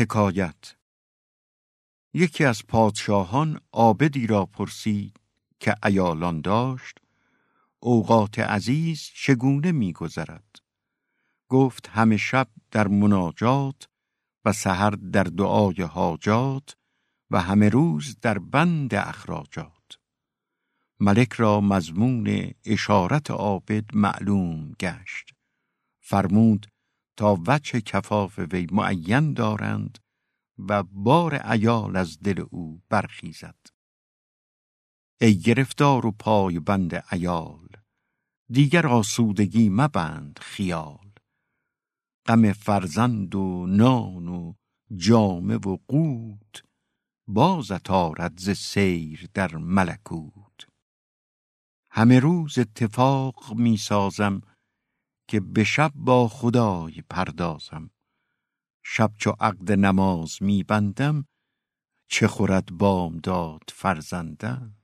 حکایت. یکی از پادشاهان عابدی را پرسید که ایالان داشت اوقات عزیز چگونه میگذرد گفت همه شب در مناجات و سحر در دعای حاجات و همه روز در بند اخراجات. ملک را مضمون اشارت عابد معلوم گشت. فرمود تا وجه کفاف وی معین دارند و بار عیال از دل او برخیزد. ای گرفتار و پای بند عیال دیگر آسودگی مبند خیال. غم فرزند و نان و جامه و قوت بازت آرد ز سیر در ملکوت. همه روز اتفاق می سازم که به شب با خدای پردازم. شب چو عقد نماز می بندم چه خورد بامداد فرزندم.